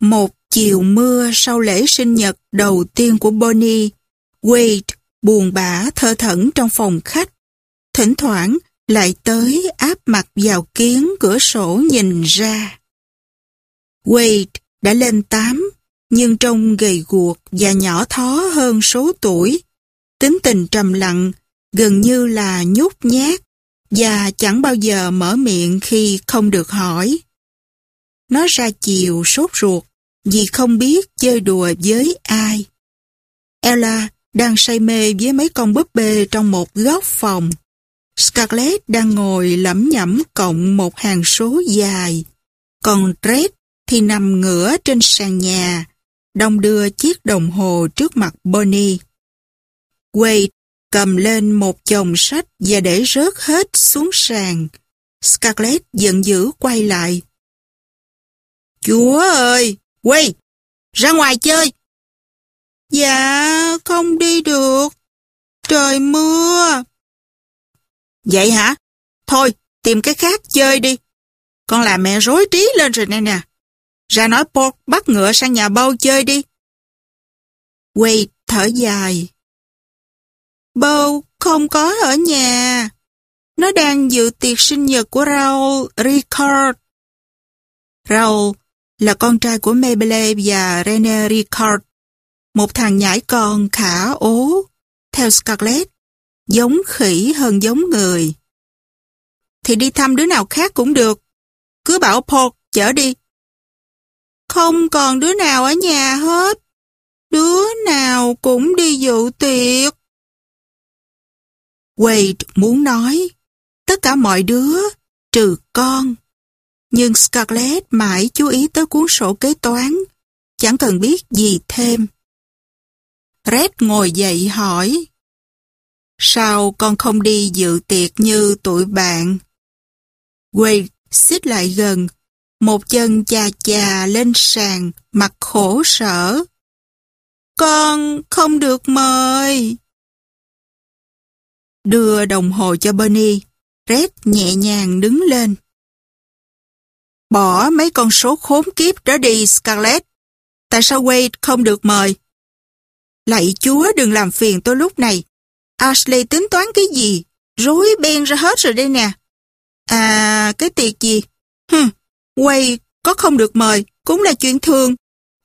Một chiều mưa sau lễ sinh nhật đầu tiên của Bonnie, Wade buồn bã thơ thẩn trong phòng khách. Thỉnh thoảng lại tới áp mặt vào kiến cửa sổ nhìn ra. Wade đã lên tám, nhưng trông gầy guộc và nhỏ thó hơn số tuổi. Tính tình trầm lặng, gần như là nhút nhát, và chẳng bao giờ mở miệng khi không được hỏi. Nó ra chiều sốt ruột vì không biết chơi đùa với ai. Ella đang say mê với mấy con búp bê trong một góc phòng. Scarlett đang ngồi lẩm nhẩm cộng một hàng số dài. Còn Red thì nằm ngửa trên sàn nhà, đông đưa chiếc đồng hồ trước mặt Bonnie. Wade cầm lên một chồng sách và để rớt hết xuống sàn. Scarlett giận dữ quay lại. Chúa ơi, Quy ra ngoài chơi. Dạ, không đi được. Trời mưa. Vậy hả? Thôi, tìm cái khác chơi đi. Con làm mẹ rối trí lên rồi nè nè. Ra nói Paul bắt ngựa sang nhà bâu chơi đi. Quy thở dài. Bâu không có ở nhà. Nó đang dự tiệc sinh nhật của Raul Ricard. Raul là con trai của Maybelle và René Ricard. Một thằng nhãi con khả ố, theo Scarlett, giống khỉ hơn giống người. Thì đi thăm đứa nào khác cũng được. Cứ bảo Paul chở đi. Không còn đứa nào ở nhà hết. Đứa nào cũng đi dự tiệc. Wade muốn nói, tất cả mọi đứa, trừ con. Nhưng Scarlett mãi chú ý tới cuốn sổ kế toán, chẳng cần biết gì thêm. Red ngồi dậy hỏi, Sao con không đi dự tiệc như tụi bạn? Wade xích lại gần, một chân chà chà lên sàn, mặt khổ sở. Con không được mời. Đưa đồng hồ cho Bernie, Red nhẹ nhàng đứng lên. Bỏ mấy con số khốn kiếp đó đi Scarlett. Tại sao Wade không được mời? Lạy chúa đừng làm phiền tôi lúc này. Ashley tính toán cái gì? Rối beng ra hết rồi đây nè. À, cái tiệc gì? Hừm, Wade có không được mời, cũng là chuyện thường.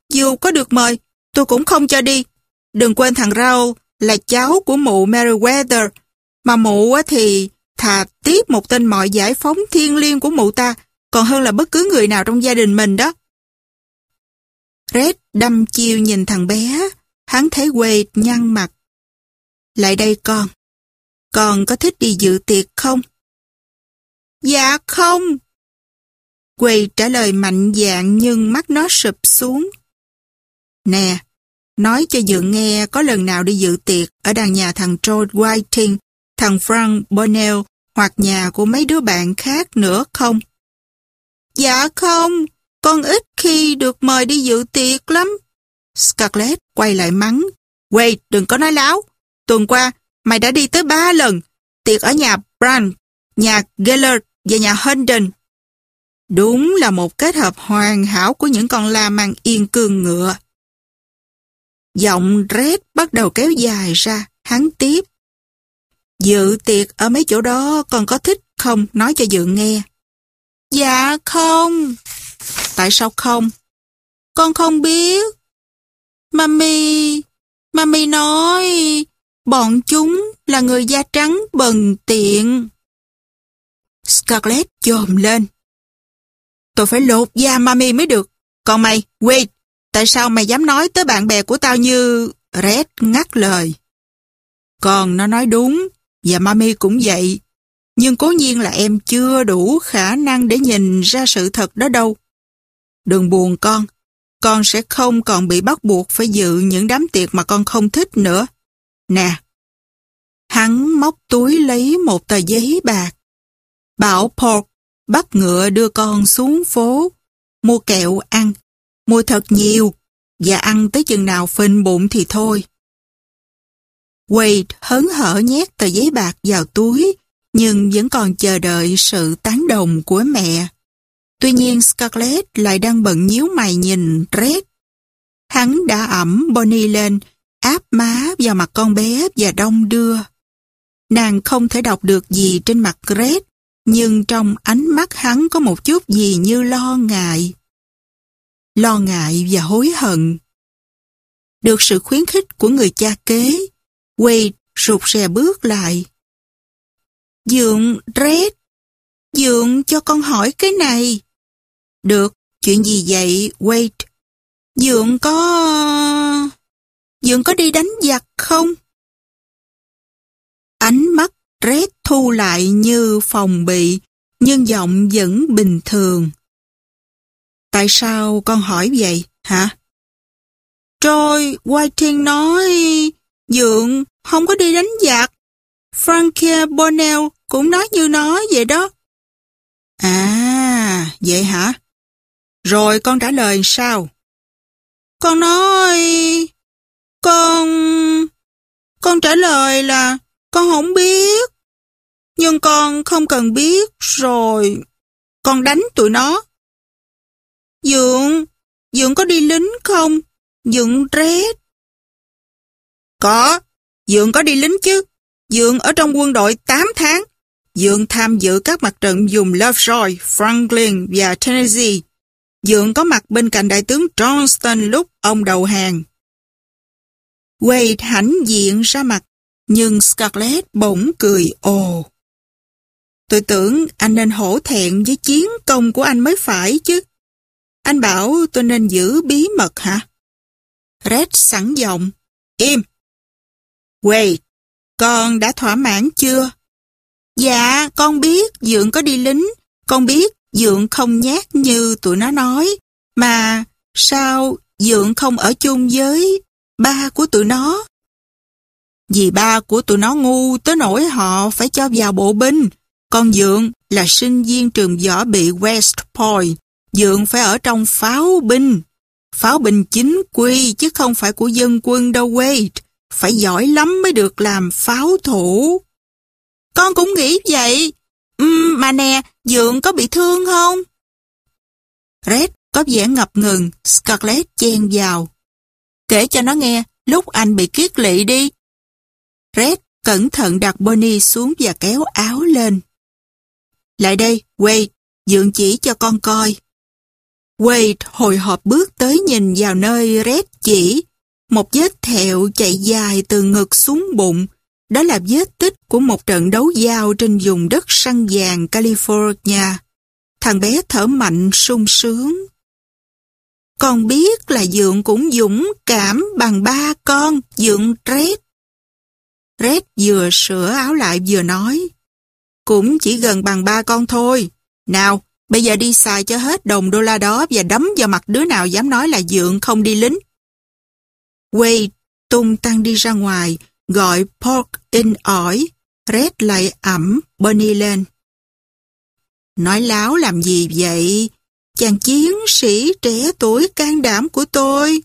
Dù có được mời, tôi cũng không cho đi. Đừng quên thằng Raul là cháu của mụ Meriwether. Mà mụ thì thà tiếp một tên mọi giải phóng thiên liêng của mụ ta còn hơn là bất cứ người nào trong gia đình mình đó. Red đâm chiêu nhìn thằng bé, hắn thấy Wade nhăn mặt. Lại đây con, con có thích đi dự tiệc không? Dạ không. Wade trả lời mạnh dạn nhưng mắt nó sụp xuống. Nè, nói cho dự nghe có lần nào đi dự tiệc ở đàn nhà thằng George Whiting, thằng Frank Bonnell hoặc nhà của mấy đứa bạn khác nữa không? Dạ không, con ít khi được mời đi dự tiệc lắm. Scarlett quay lại mắng. Wait, đừng có nói láo. Tuần qua, mày đã đi tới ba lần. Tiệc ở nhà Brand, nhà Geller và nhà Herndon. Đúng là một kết hợp hoàn hảo của những con la mang yên cương ngựa. Giọng Red bắt đầu kéo dài ra, hắn tiếp. Dự tiệc ở mấy chỗ đó con có thích không? Nói cho dự nghe. Dạ không. Tại sao không? Con không biết. Mami, Mami nói, bọn chúng là người da trắng bần tiện. Scarlett chồm lên. Tôi phải lột da Mami mới được. Còn mày, wait, tại sao mày dám nói tới bạn bè của tao như... Red ngắt lời. Còn nó nói đúng, và Mami cũng vậy. Nhưng cố nhiên là em chưa đủ khả năng để nhìn ra sự thật đó đâu. Đừng buồn con, con sẽ không còn bị bắt buộc phải dự những đám tiệc mà con không thích nữa. Nè, hắn móc túi lấy một tờ giấy bạc. Bảo Pork bắt ngựa đưa con xuống phố, mua kẹo ăn, mua thật nhiều, và ăn tới chừng nào phình bụng thì thôi. Wade hớn hở nhét tờ giấy bạc vào túi, nhưng vẫn còn chờ đợi sự tán đồng của mẹ. Tuy nhiên Scarlett lại đang bận nhíu mày nhìn Red. Hắn đã ẩm Bonnie lên, áp má vào mặt con bé và đông đưa. Nàng không thể đọc được gì trên mặt Red, nhưng trong ánh mắt hắn có một chút gì như lo ngại. Lo ngại và hối hận. Được sự khuyến khích của người cha kế, Wade rụt rè bước lại. Dượng, Red, Dượng cho con hỏi cái này. Được, chuyện gì vậy, Wade? Dượng có... Dượng có đi đánh giặc không? Ánh mắt Red thu lại như phòng bị, nhưng giọng vẫn bình thường. Tại sao con hỏi vậy, hả? Rồi, Whiting nói, Dượng không có đi đánh giặc. Frankie Bonnell cũng nói như nói vậy đó. À, vậy hả? Rồi con trả lời sao? Con nói... Con... Con trả lời là con không biết. Nhưng con không cần biết rồi. Con đánh tụi nó. Dượng, Dượng có đi lính không? Dượng rét. Có, Dượng có đi lính chứ. Dượng ở trong quân đội 8 tháng. Dượng tham dự các mặt trận dùng Lovejoy, Franklin và Tennessee. Dượng có mặt bên cạnh đại tướng Johnston lúc ông đầu hàng. Wade hãnh diện ra mặt, nhưng Scarlett bỗng cười ồ. Tôi tưởng anh nên hổ thẹn với chiến công của anh mới phải chứ. Anh bảo tôi nên giữ bí mật hả? Red sẵn giọng. Im. Wade, con đã thỏa mãn chưa? Dạ, con biết Dượng có đi lính. Con biết Dượng không nhát như tụi nó nói. Mà sao Dượng không ở chung với ba của tụi nó? Vì ba của tụi nó ngu tới nỗi họ phải cho vào bộ binh. Con Dượng là sinh viên trường võ bị West Point. Dượng phải ở trong pháo binh. Pháo binh chính quy chứ không phải của dân quân đâu Wade. Phải giỏi lắm mới được làm pháo thủ. Con cũng nghĩ vậy. Uhm, mà nè, Dượng có bị thương không? Red có vẻ ngập ngừng, Scarlett chen vào. Kể cho nó nghe, lúc anh bị kiết lị đi. Red cẩn thận đặt Bonnie xuống và kéo áo lên. Lại đây, Wade, Dượng chỉ cho con coi. Wade hồi hộp bước tới nhìn vào nơi Red chỉ. Một vết thẹo chạy dài từ ngực xuống bụng, đó là vết tích của một trận đấu giao trên vùng đất săn vàng California. Thằng bé thở mạnh sung sướng. Con biết là Dượng cũng dũng cảm bằng ba con, Dượng Red. Red vừa sửa áo lại vừa nói. Cũng chỉ gần bằng ba con thôi. Nào, bây giờ đi xài cho hết đồng đô la đó và đấm vào mặt đứa nào dám nói là Dượng không đi lính. Wade tung tăng đi ra ngoài, gọi pork in ỏi, Red lại ẩm Bonnie lên. Nói láo làm gì vậy? Chàng chiến sĩ trẻ tuổi can đảm của tôi.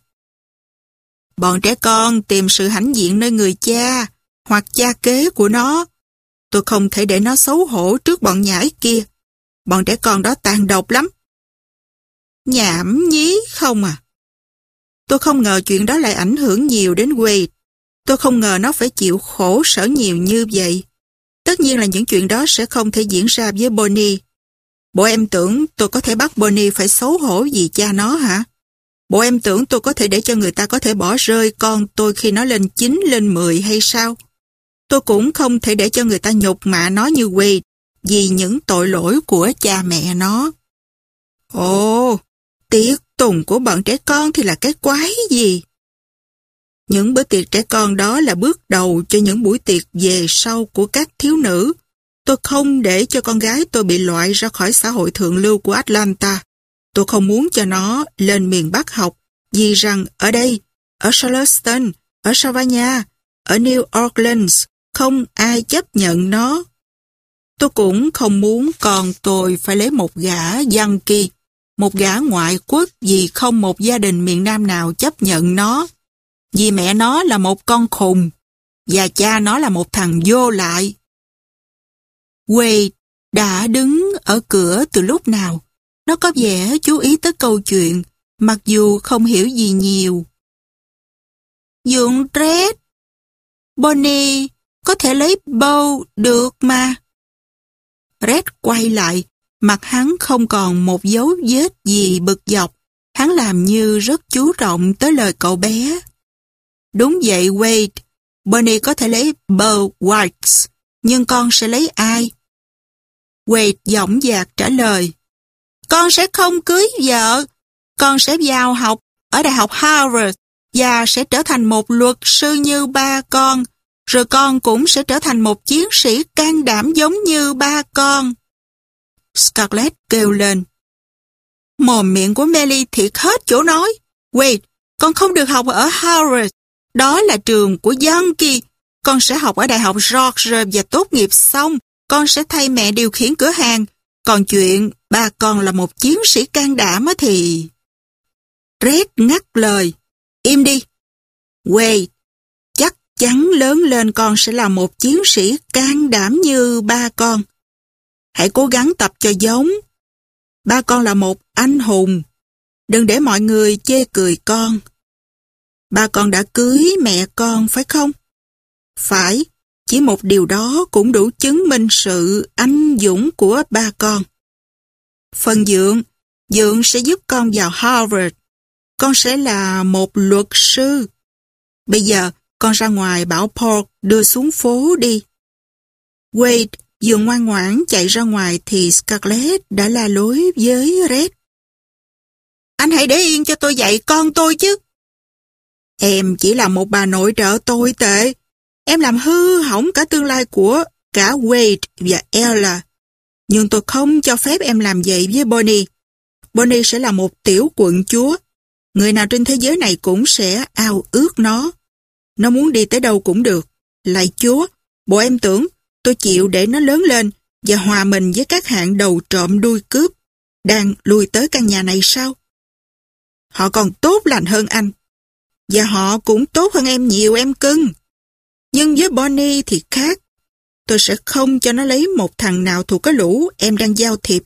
Bọn trẻ con tìm sự hãnh diện nơi người cha hoặc cha kế của nó. Tôi không thể để nó xấu hổ trước bọn nhãi kia. Bọn trẻ con đó tàn độc lắm. Nhảm nhí không à? Tôi không ngờ chuyện đó lại ảnh hưởng nhiều đến Wade. Tôi không ngờ nó phải chịu khổ sở nhiều như vậy. Tất nhiên là những chuyện đó sẽ không thể diễn ra với Bonnie. Bộ em tưởng tôi có thể bắt Bonnie phải xấu hổ vì cha nó hả? Bộ em tưởng tôi có thể để cho người ta có thể bỏ rơi con tôi khi nó lên 9 lên 10 hay sao? Tôi cũng không thể để cho người ta nhục mạ nó như Wade vì những tội lỗi của cha mẹ nó. Ồ, tiếc tùng của bọn trẻ con thì là cái quái gì? Những bữa tiệc trẻ con đó là bước đầu cho những buổi tiệc về sau của các thiếu nữ. Tôi không để cho con gái tôi bị loại ra khỏi xã hội thượng lưu của Atlanta. Tôi không muốn cho nó lên miền Bắc học, vì rằng ở đây, ở Charleston, ở Savannah, ở New Orleans, không ai chấp nhận nó. Tôi cũng không muốn con tôi phải lấy một gã dân kỳ, một gã ngoại quốc vì không một gia đình miền Nam nào chấp nhận nó. Vì mẹ nó là một con khùng và cha nó là một thằng vô lại. Wade đã đứng ở cửa từ lúc nào. Nó có vẻ chú ý tới câu chuyện, mặc dù không hiểu gì nhiều. Dượng Red, Bonnie có thể lấy bow được mà. Red quay lại, mặt hắn không còn một dấu vết gì bực dọc. Hắn làm như rất chú trọng tới lời cậu bé. Đúng vậy Wade, Bonnie có thể lấy Bo Whites, nhưng con sẽ lấy ai? Wade giọng dạc trả lời. Con sẽ không cưới vợ, con sẽ vào học ở Đại học Harvard và sẽ trở thành một luật sư như ba con, rồi con cũng sẽ trở thành một chiến sĩ can đảm giống như ba con. Scarlett kêu lên. Mồm miệng của Melly thiệt hết chỗ nói. Wait, con không được học ở Harvard. Đó là trường của Yankee. Con sẽ học ở Đại học George và tốt nghiệp xong, con sẽ thay mẹ điều khiển cửa hàng. Còn chuyện ba con là một chiến sĩ can đảm thì... Red ngắt lời. Im đi. Wait, chắc chắn lớn lên con sẽ là một chiến sĩ can đảm như ba con. Hãy cố gắng tập cho giống. Ba con là một anh hùng. Đừng để mọi người chê cười con. Ba con đã cưới mẹ con phải không? Phải, chỉ một điều đó cũng đủ chứng minh sự anh dũng của ba con. Phần Dượng, Dượng sẽ giúp con vào Harvard. Con sẽ là một luật sư. Bây giờ, con ra ngoài bảo Paul đưa xuống phố đi. Wade vừa ngoan ngoãn chạy ra ngoài thì Scarlett đã la lối với Red. Anh hãy để yên cho tôi dạy con tôi chứ. Em chỉ là một bà nội trợ tồi tệ. Em làm hư hỏng cả tương lai của cả Wade và Ella. Nhưng tôi không cho phép em làm vậy với Bonnie. Bonnie sẽ là một tiểu quận chúa. Người nào trên thế giới này cũng sẽ ao ước nó. Nó muốn đi tới đâu cũng được. Lại chúa, bộ em tưởng tôi chịu để nó lớn lên và hòa mình với các hạng đầu trộm đuôi cướp đang lùi tới căn nhà này sao? Họ còn tốt lành hơn anh. Và họ cũng tốt hơn em nhiều em cưng. Nhưng với Bonnie thì khác. Tôi sẽ không cho nó lấy một thằng nào thuộc cái lũ em đang giao thiệp.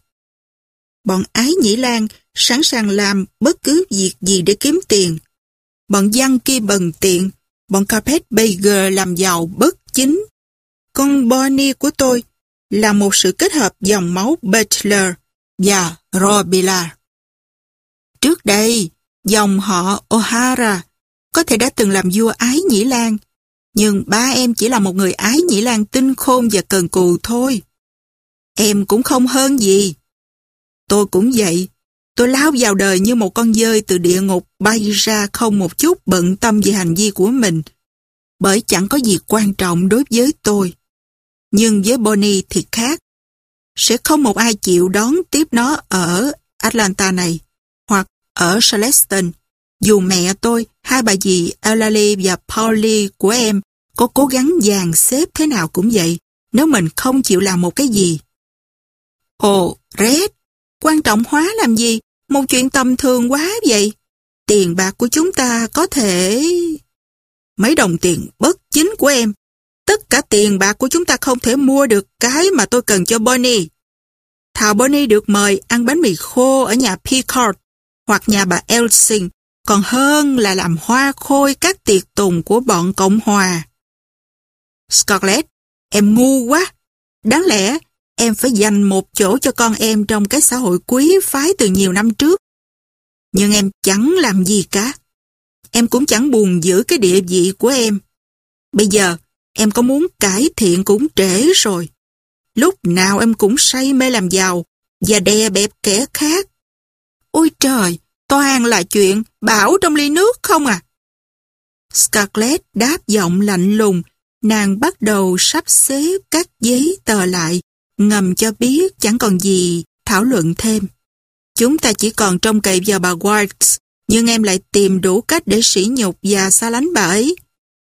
Bọn ái nhĩ lan sẵn sàng làm bất cứ việc gì để kiếm tiền. Bọn dân kia bần tiện, bọn carpet bagger làm giàu bất chính. Con Bonnie của tôi là một sự kết hợp dòng máu Butler và robillard Trước đây, dòng họ O'Hara có thể đã từng làm vua ái Nhĩ Lan, nhưng ba em chỉ là một người ái Nhĩ Lan tinh khôn và cần cù thôi. Em cũng không hơn gì. Tôi cũng vậy. Tôi lao vào đời như một con dơi từ địa ngục bay ra không một chút bận tâm về hành vi của mình, bởi chẳng có gì quan trọng đối với tôi. Nhưng với Bonnie thì khác. Sẽ không một ai chịu đón tiếp nó ở Atlanta này, hoặc ở Charleston, dù mẹ tôi, hai bà dì Eulalie và Polly của em có cố gắng dàn xếp thế nào cũng vậy, nếu mình không chịu làm một cái gì. Ồ, Red, quan trọng hóa làm gì? Một chuyện tầm thường quá vậy. Tiền bạc của chúng ta có thể... Mấy đồng tiền bất chính của em. Tất cả tiền bạc của chúng ta không thể mua được cái mà tôi cần cho Bonnie. Thảo Bonnie được mời ăn bánh mì khô ở nhà Picard hoặc nhà bà Elsing còn hơn là làm hoa khôi các tiệc tùng của bọn Cộng Hòa. Scarlett, em ngu quá. Đáng lẽ em phải dành một chỗ cho con em trong cái xã hội quý phái từ nhiều năm trước. Nhưng em chẳng làm gì cả. Em cũng chẳng buồn giữ cái địa vị của em. Bây giờ, em có muốn cải thiện cũng trễ rồi. Lúc nào em cũng say mê làm giàu và đè bẹp kẻ khác. Ôi trời, toàn là chuyện bảo trong ly nước không à? Scarlett đáp giọng lạnh lùng, nàng bắt đầu sắp xếp các giấy tờ lại, ngầm cho biết chẳng còn gì thảo luận thêm. Chúng ta chỉ còn trông cậy vào bà White, nhưng em lại tìm đủ cách để sỉ nhục và xa lánh bà ấy.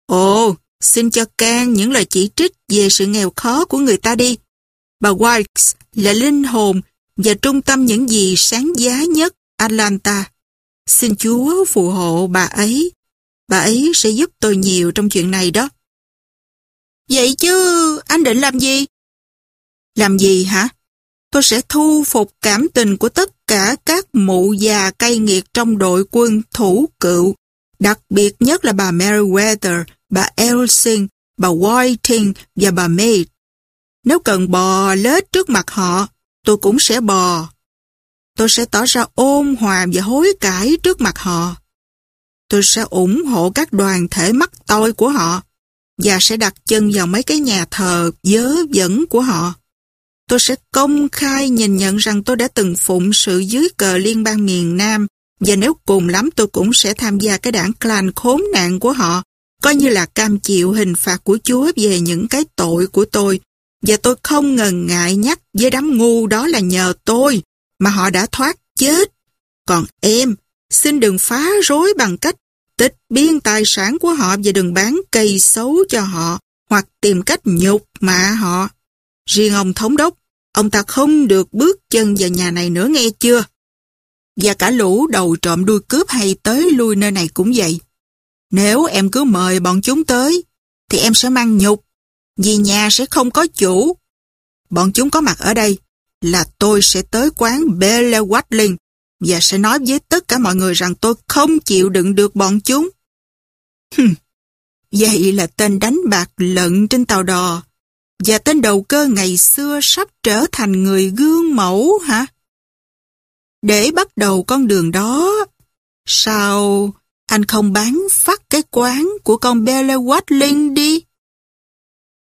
Ồ, xin cho can những lời chỉ trích về sự nghèo khó của người ta đi. Bà Wilkes là linh hồn và trung tâm những gì sáng giá nhất Atlanta. Xin Chúa phù hộ bà ấy. Bà ấy sẽ giúp tôi nhiều trong chuyện này đó. Vậy chứ anh định làm gì? Làm gì hả? Tôi sẽ thu phục cảm tình của tất cả các mụ già cay nghiệt trong đội quân thủ cựu, đặc biệt nhất là bà Meriwether, bà Elsing, bà Whiting và bà Maid. Nếu cần bò lết trước mặt họ, tôi cũng sẽ bò. Tôi sẽ tỏ ra ôn hòa và hối cải trước mặt họ. Tôi sẽ ủng hộ các đoàn thể mắc tôi của họ và sẽ đặt chân vào mấy cái nhà thờ dớ dẫn của họ. Tôi sẽ công khai nhìn nhận rằng tôi đã từng phụng sự dưới cờ liên bang miền Nam và nếu cùng lắm tôi cũng sẽ tham gia cái đảng clan khốn nạn của họ, coi như là cam chịu hình phạt của Chúa về những cái tội của tôi. Và tôi không ngần ngại nhắc với đám ngu đó là nhờ tôi mà họ đã thoát chết. Còn em, xin đừng phá rối bằng cách tịch biên tài sản của họ và đừng bán cây xấu cho họ hoặc tìm cách nhục mạ họ. Riêng ông thống đốc, ông ta không được bước chân vào nhà này nữa nghe chưa? Và cả lũ đầu trộm đuôi cướp hay tới lui nơi này cũng vậy. Nếu em cứ mời bọn chúng tới, thì em sẽ mang nhục, vì nhà sẽ không có chủ. Bọn chúng có mặt ở đây, là tôi sẽ tới quán Belle Watling và sẽ nói với tất cả mọi người rằng tôi không chịu đựng được bọn chúng. Hừm, vậy là tên đánh bạc lận trên tàu đò và tên đầu cơ ngày xưa sắp trở thành người gương mẫu hả? Để bắt đầu con đường đó, sao anh không bán phát cái quán của con Belle Watling đi?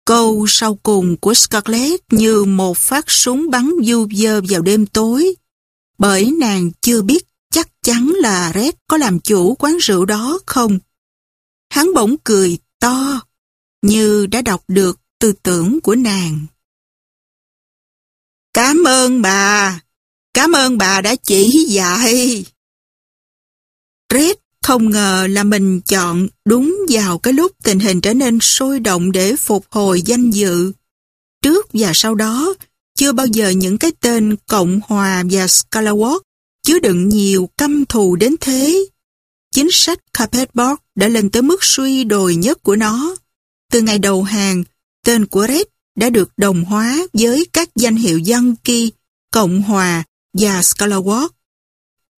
Câu sau cùng của Scarlett như một phát súng bắn du dơ vào đêm tối, bởi nàng chưa biết chắc chắn là Red có làm chủ quán rượu đó không. Hắn bỗng cười to, như đã đọc được tư tưởng của nàng. Cảm ơn bà, cảm ơn bà đã chỉ dạy. Red không ngờ là mình chọn đúng vào cái lúc tình hình trở nên sôi động để phục hồi danh dự. Trước và sau đó, chưa bao giờ những cái tên Cộng Hòa và Scalawatt chứa đựng nhiều căm thù đến thế. Chính sách Carpetboard đã lên tới mức suy đồi nhất của nó. Từ ngày đầu hàng, tên của Red đã được đồng hóa với các danh hiệu Yankee, Cộng Hòa và Scalawatt.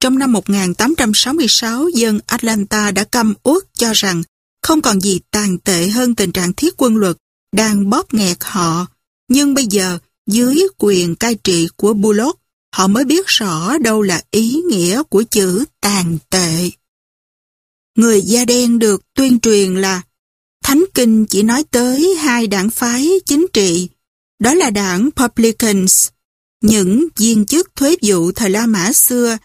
Trong năm 1866, dân Atlanta đã căm uất cho rằng không còn gì tàn tệ hơn tình trạng thiết quân luật đang bóp nghẹt họ. Nhưng bây giờ, dưới quyền cai trị của Bullock, họ mới biết rõ đâu là ý nghĩa của chữ tàn tệ. Người da đen được tuyên truyền là Thánh Kinh chỉ nói tới hai đảng phái chính trị, đó là đảng Republicans, những viên chức thuế vụ thời La Mã xưa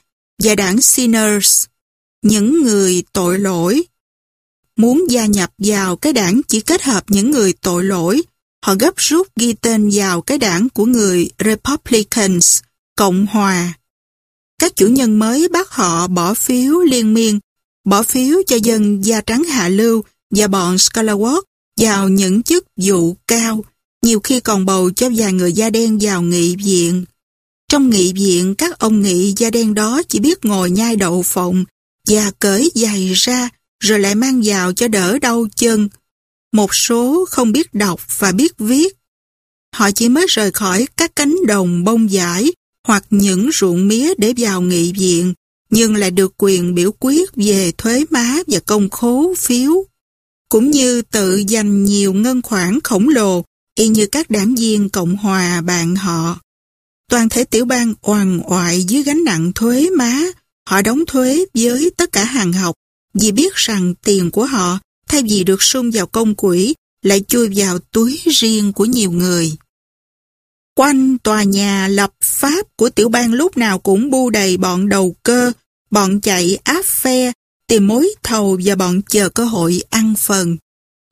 và đảng Sinners, những người tội lỗi. Muốn gia nhập vào cái đảng chỉ kết hợp những người tội lỗi, họ gấp rút ghi tên vào cái đảng của người Republicans, Cộng Hòa. Các chủ nhân mới bắt họ bỏ phiếu liên miên, bỏ phiếu cho dân da trắng hạ lưu và bọn Scalawatt vào những chức vụ cao, nhiều khi còn bầu cho vài người da đen vào nghị viện. Trong nghị viện, các ông nghị da đen đó chỉ biết ngồi nhai đậu phộng và cởi giày ra rồi lại mang vào cho đỡ đau chân. Một số không biết đọc và biết viết. Họ chỉ mới rời khỏi các cánh đồng bông giải hoặc những ruộng mía để vào nghị viện, nhưng lại được quyền biểu quyết về thuế má và công khố phiếu, cũng như tự dành nhiều ngân khoản khổng lồ y như các đảng viên Cộng Hòa bạn họ. Toàn thể tiểu bang oằn oại dưới gánh nặng thuế má, họ đóng thuế với tất cả hàng học vì biết rằng tiền của họ thay vì được sung vào công quỹ lại chui vào túi riêng của nhiều người. Quanh tòa nhà lập pháp của tiểu bang lúc nào cũng bu đầy bọn đầu cơ, bọn chạy áp phe, tìm mối thầu và bọn chờ cơ hội ăn phần.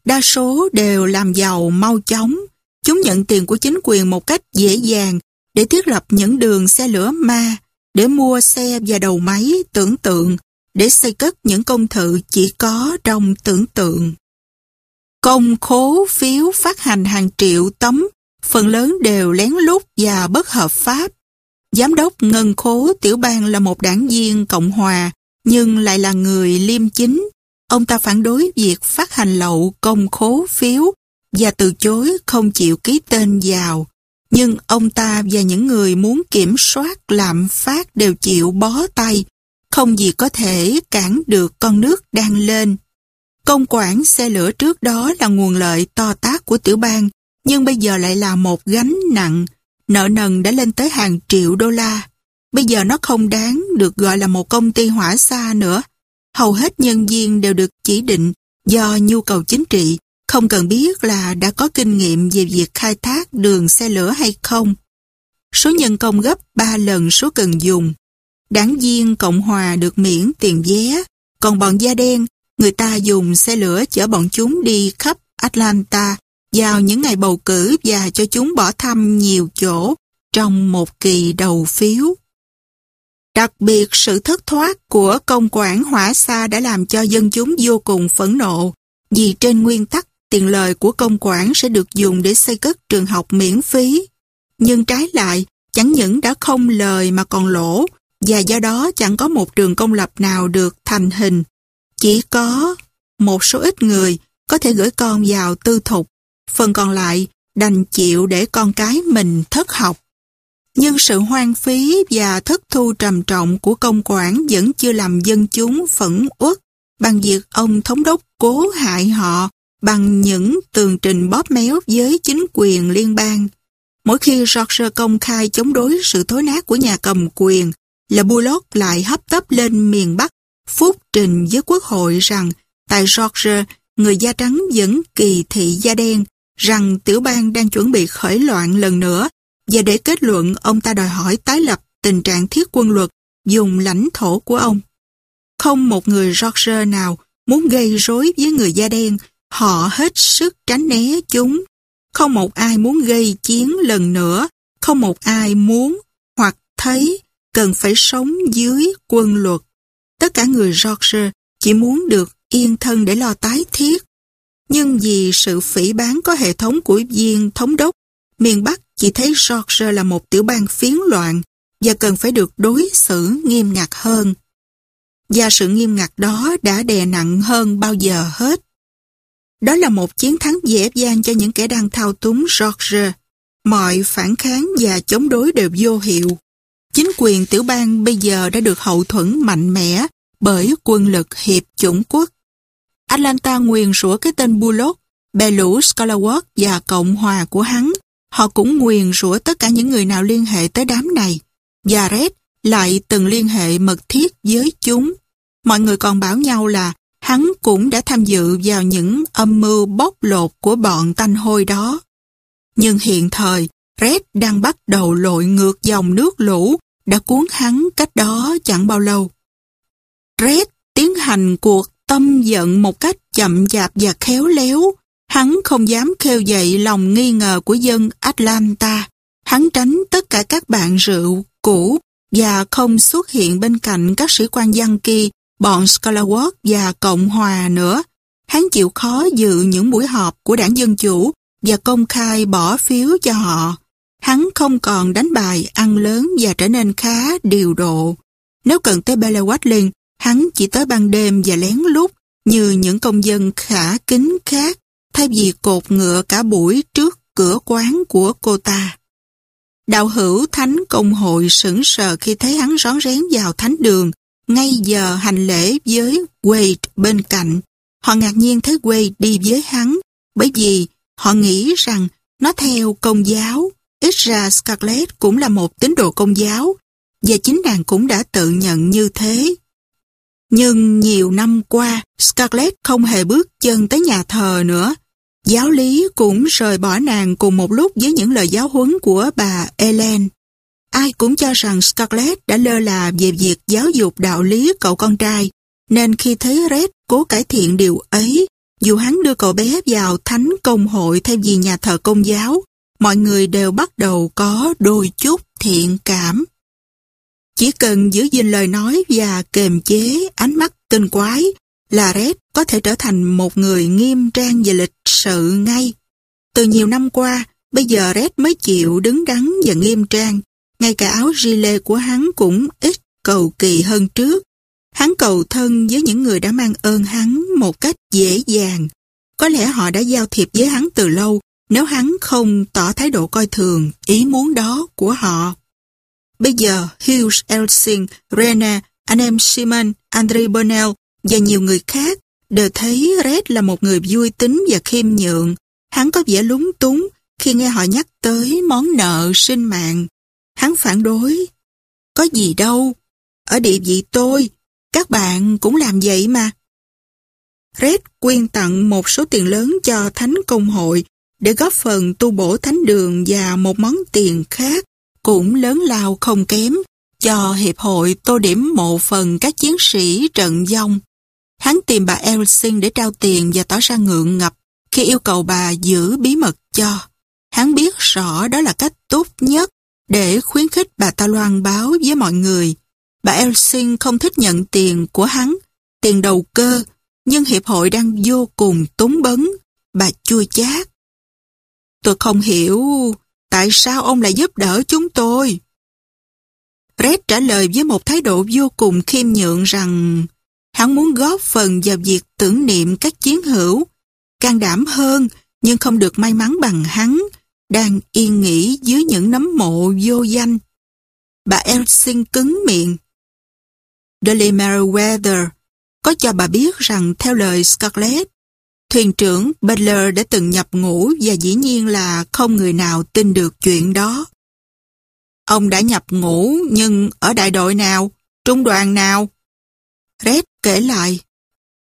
Đa số đều làm giàu mau chóng. Chúng nhận tiền của chính quyền một cách dễ dàng để thiết lập những đường xe lửa ma, để mua xe và đầu máy tưởng tượng, để xây cất những công thự chỉ có trong tưởng tượng. Công khố phiếu phát hành hàng triệu tấm, phần lớn đều lén lút và bất hợp pháp. Giám đốc ngân khố tiểu bang là một đảng viên Cộng Hòa, nhưng lại là người liêm chính. Ông ta phản đối việc phát hành lậu công khố phiếu và từ chối không chịu ký tên vào. Nhưng ông ta và những người muốn kiểm soát lạm phát đều chịu bó tay, không gì có thể cản được con nước đang lên. Công quản xe lửa trước đó là nguồn lợi to tác của tiểu bang, nhưng bây giờ lại là một gánh nặng. Nợ nần đã lên tới hàng triệu đô la. Bây giờ nó không đáng được gọi là một công ty hỏa xa nữa. Hầu hết nhân viên đều được chỉ định do nhu cầu chính trị, không cần biết là đã có kinh nghiệm về việc khai thác đường xe lửa hay không. Số nhân công gấp 3 lần số cần dùng. Đảng viên Cộng Hòa được miễn tiền vé, còn bọn da đen, người ta dùng xe lửa chở bọn chúng đi khắp Atlanta vào những ngày bầu cử và cho chúng bỏ thăm nhiều chỗ trong một kỳ đầu phiếu. Đặc biệt sự thất thoát của công quản hỏa xa đã làm cho dân chúng vô cùng phẫn nộ vì trên nguyên tắc tiền lời của công quản sẽ được dùng để xây cất trường học miễn phí. Nhưng trái lại, chẳng những đã không lời mà còn lỗ và do đó chẳng có một trường công lập nào được thành hình. Chỉ có một số ít người có thể gửi con vào tư thục, phần còn lại đành chịu để con cái mình thất học. Nhưng sự hoang phí và thất thu trầm trọng của công quản vẫn chưa làm dân chúng phẫn uất bằng việc ông thống đốc cố hại họ bằng những tường trình bóp méo với chính quyền liên bang. Mỗi khi George công khai chống đối sự thối nát của nhà cầm quyền, là Bullock lại hấp tấp lên miền Bắc, phúc trình với quốc hội rằng tại Georgia, người da trắng vẫn kỳ thị da đen, rằng tiểu bang đang chuẩn bị khởi loạn lần nữa, và để kết luận ông ta đòi hỏi tái lập tình trạng thiết quân luật dùng lãnh thổ của ông. Không một người Georgia nào muốn gây rối với người da đen, họ hết sức tránh né chúng. Không một ai muốn gây chiến lần nữa, không một ai muốn hoặc thấy cần phải sống dưới quân luật. Tất cả người Georgia chỉ muốn được yên thân để lo tái thiết. Nhưng vì sự phỉ bán có hệ thống của viên thống đốc, miền Bắc chỉ thấy George là một tiểu bang phiến loạn và cần phải được đối xử nghiêm ngặt hơn. Và sự nghiêm ngặt đó đã đè nặng hơn bao giờ hết. Đó là một chiến thắng dễ dàng cho những kẻ đang thao túng Georgia. Mọi phản kháng và chống đối đều vô hiệu. Chính quyền tiểu bang bây giờ đã được hậu thuẫn mạnh mẽ bởi quân lực hiệp chủng quốc. Atlanta nguyền rủa cái tên Bullock, bè lũ Scalawatt và Cộng hòa của hắn. Họ cũng nguyền rủa tất cả những người nào liên hệ tới đám này. Và Red lại từng liên hệ mật thiết với chúng. Mọi người còn bảo nhau là hắn cũng đã tham dự vào những âm mưu bóc lột của bọn tanh hôi đó. Nhưng hiện thời, Red đang bắt đầu lội ngược dòng nước lũ đã cuốn hắn cách đó chẳng bao lâu. Red tiến hành cuộc tâm giận một cách chậm chạp và khéo léo. Hắn không dám khêu dậy lòng nghi ngờ của dân Atlanta. Hắn tránh tất cả các bạn rượu cũ và không xuất hiện bên cạnh các sĩ quan dân kia bọn Scalawatt và Cộng Hòa nữa. Hắn chịu khó dự những buổi họp của đảng Dân Chủ và công khai bỏ phiếu cho họ. Hắn không còn đánh bài, ăn lớn và trở nên khá điều độ. Nếu cần tới Bella Watling, hắn chỉ tới ban đêm và lén lút như những công dân khả kính khác thay vì cột ngựa cả buổi trước cửa quán của cô ta. Đạo hữu thánh công hội sững sờ khi thấy hắn rón rén vào thánh đường, ngay giờ hành lễ với Wade bên cạnh. Họ ngạc nhiên thấy Wade đi với hắn, bởi vì họ nghĩ rằng nó theo công giáo. Ít ra Scarlett cũng là một tín đồ công giáo, và chính nàng cũng đã tự nhận như thế. Nhưng nhiều năm qua, Scarlett không hề bước chân tới nhà thờ nữa. Giáo lý cũng rời bỏ nàng cùng một lúc với những lời giáo huấn của bà Ellen. Ai cũng cho rằng Scarlett đã lơ là về việc giáo dục đạo lý cậu con trai, nên khi thấy Red cố cải thiện điều ấy, dù hắn đưa cậu bé vào thánh công hội thay vì nhà thờ công giáo, mọi người đều bắt đầu có đôi chút thiện cảm. Chỉ cần giữ gìn lời nói và kềm chế ánh mắt tinh quái là Red có thể trở thành một người nghiêm trang về lịch sự ngay. Từ nhiều năm qua, bây giờ Red mới chịu đứng đắn và nghiêm trang. Ngay cả áo gilet của hắn cũng ít cầu kỳ hơn trước. Hắn cầu thân với những người đã mang ơn hắn một cách dễ dàng. Có lẽ họ đã giao thiệp với hắn từ lâu nếu hắn không tỏ thái độ coi thường ý muốn đó của họ. Bây giờ Hughes Elsing, Rena, anh em Simon, Andre Bonnell và nhiều người khác đều thấy Red là một người vui tính và khiêm nhượng. Hắn có vẻ lúng túng khi nghe họ nhắc tới món nợ sinh mạng. Hắn phản đối. Có gì đâu. Ở địa vị tôi, các bạn cũng làm vậy mà. Red quyên tặng một số tiền lớn cho Thánh Công hội để góp phần tu bổ thánh đường và một món tiền khác cũng lớn lao không kém cho Hiệp hội tô điểm mộ phần các chiến sĩ trận dông. Hắn tìm bà elsin để trao tiền và tỏ ra ngượng ngập khi yêu cầu bà giữ bí mật cho. Hắn biết rõ đó là cách tốt nhất để khuyến khích bà ta loan báo với mọi người. Bà Elsin không thích nhận tiền của hắn, tiền đầu cơ, nhưng hiệp hội đang vô cùng túng bấn. Bà chua chát. Tôi không hiểu tại sao ông lại giúp đỡ chúng tôi. Red trả lời với một thái độ vô cùng khiêm nhượng rằng hắn muốn góp phần vào việc tưởng niệm các chiến hữu, can đảm hơn nhưng không được may mắn bằng hắn, đang yên nghỉ dưới những nấm mộ vô danh. Bà Elsin cứng miệng. Dolly Meriwether có cho bà biết rằng theo lời Scarlett, thuyền trưởng Butler đã từng nhập ngũ và dĩ nhiên là không người nào tin được chuyện đó. Ông đã nhập ngũ nhưng ở đại đội nào, trung đoàn nào? Red kể lại,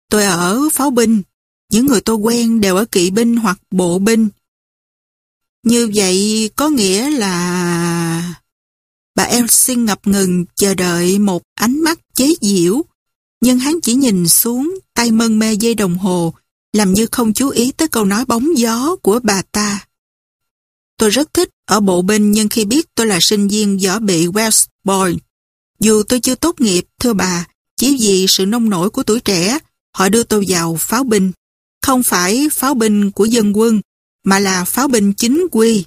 tôi ở pháo binh, những người tôi quen đều ở kỵ binh hoặc bộ binh. Như vậy có nghĩa là... Bà Elsie ngập ngừng chờ đợi một ánh mắt chế giễu, nhưng hắn chỉ nhìn xuống tay mân mê dây đồng hồ, làm như không chú ý tới câu nói bóng gió của bà ta. Tôi rất thích ở bộ binh nhưng khi biết tôi là sinh viên võ bị West Point, dù tôi chưa tốt nghiệp, thưa bà, chỉ vì sự nông nổi của tuổi trẻ, họ đưa tôi vào pháo binh. Không phải pháo binh của dân quân, mà là pháo binh chính quy.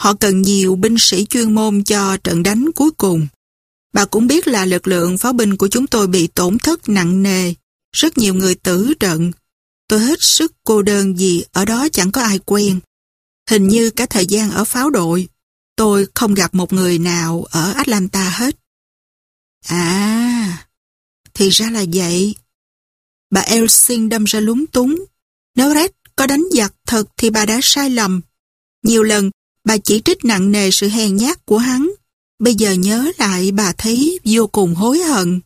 Họ cần nhiều binh sĩ chuyên môn cho trận đánh cuối cùng. Bà cũng biết là lực lượng pháo binh của chúng tôi bị tổn thất nặng nề, rất nhiều người tử trận. Tôi hết sức cô đơn vì ở đó chẳng có ai quen. Hình như cả thời gian ở pháo đội, tôi không gặp một người nào ở Atlanta hết. À, thì ra là vậy. Bà Elsin đâm ra lúng túng. Nếu Red có đánh giặc thật thì bà đã sai lầm. Nhiều lần, bà chỉ trích nặng nề sự hèn nhát của hắn. Bây giờ nhớ lại bà thấy vô cùng hối hận.